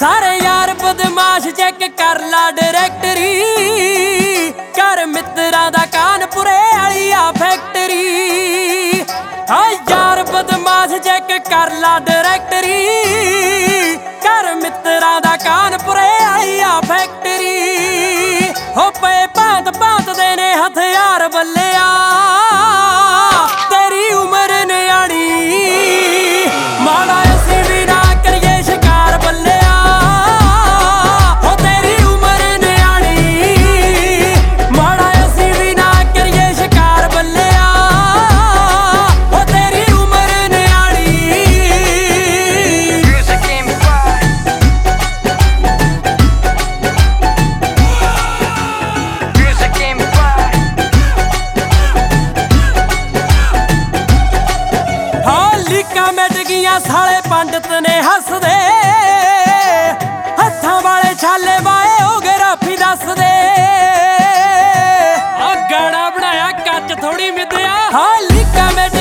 ਸਾਰੇ ਯਾਰ ਬਦਮਾਸ਼ ਚੈੱਕ ਕਰ ਲਾ ਡਾਇਰੈਕਟਰੀ ਕਰ ਮਿੱਤਰਾ ਦਾ ਕਾਨਪੁਰੇ ਵਾਲੀ ਆ ਫੈਕਟਰੀ ਆ ਯਾਰ ਬਦਮਾਸ਼ ਚੈੱਕ ਕਰ ਲਾ ਡਾਇਰੈਕਟਰੀ ਕਰ ਮਿੱਤਰਾ ਦਾ ਕਾਨਪੁਰੇ ਵਾਲੀ ਆ ਫੈਕਟਰੀ ਢਿੱਕਾਂ ਮਿਟ ਗਈਆਂ ਸਾਲੇ ਪੰਡਤ ਨੇ ਹੱਸਦੇ। ਹੱਥਾਂ ਵਾਲੇ ਛਾਲੇ ਵਾਏ ਉਹ ਗਰਾਫੀ ਦੱਸਦੇ। ਆ ਗਾਣਾ ਬਣਾਇਆ, ਕੱਚ ਥੋੜੀ ਮਿੱਧਿਆ। ਹਾਂ, ਲੀਕਾਂ ਮਿਟ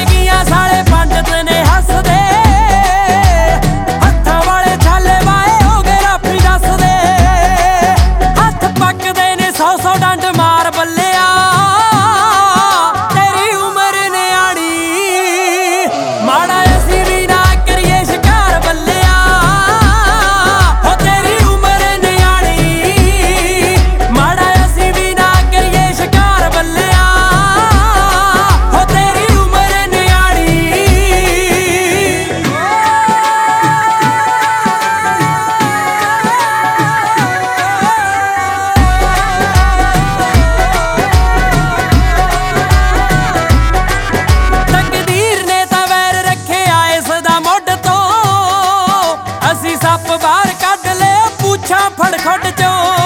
ਪੁੱਛਾਂ ਫੜਖੜ ਚੋ।